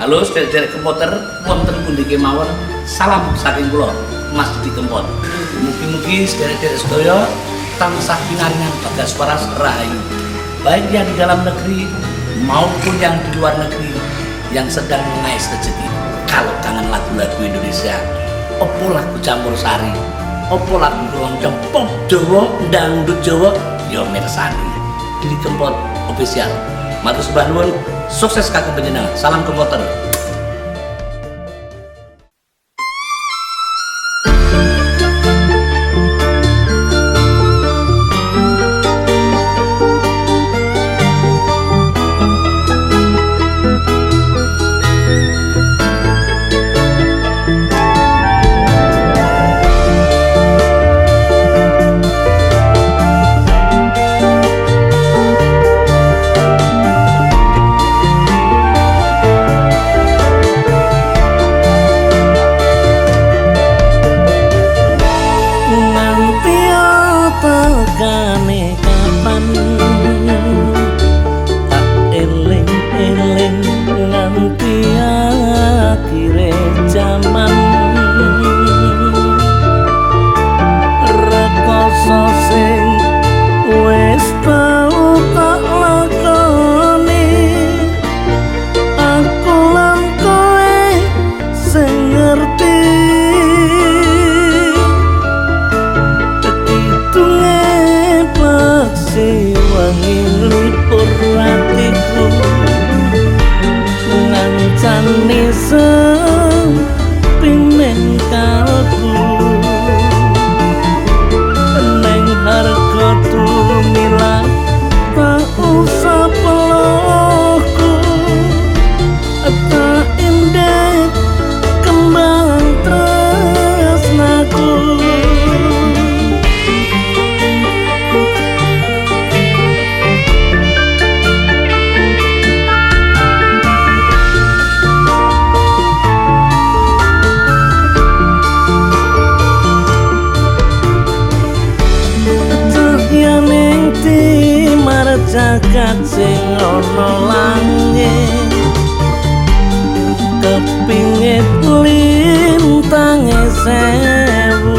Halo sederek kempoter wonten pundi kemawon. Salam saking kula Mas Didi Kempot. Mugi-mugi sederek sedaya tansah pinaringan bagas waras rahayu. Baik yang di dalam negeri maupun yang di luar negeri yang sedang mengais rezeki. Kalau kangen lagu-lagu Indonesia, opo lagu campur sari, opo lagu keroncong pop Jawa, dangdut Jawa, yo mirsani. Didi Kempot official. Matur sembah nuwun, sukses kagem panjenengan. Salam komputer. miền xưa jagat sing ana langit. Kepingit lintange sewu.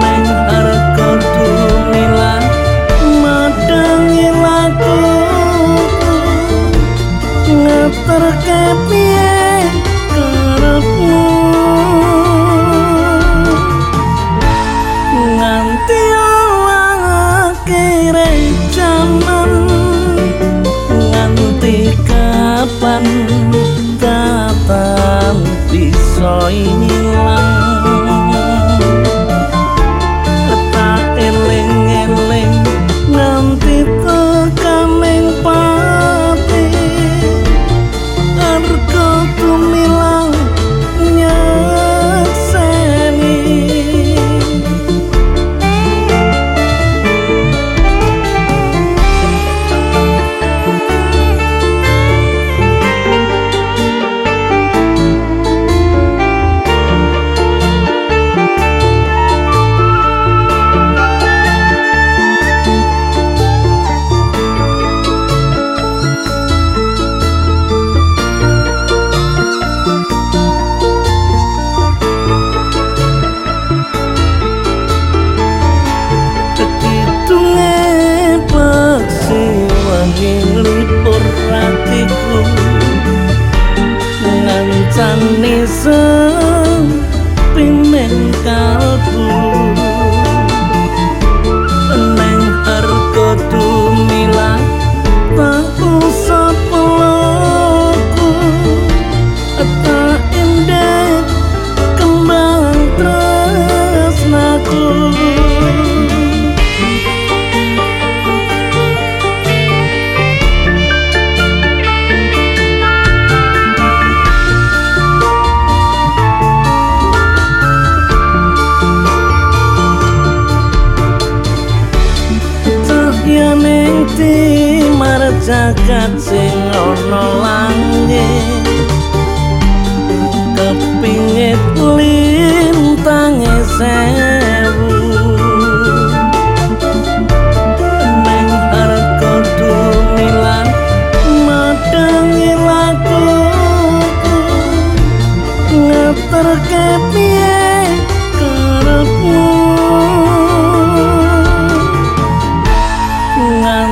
Neng harga dumilan madangi lakuku Ngeterke piye di marjakat sing ana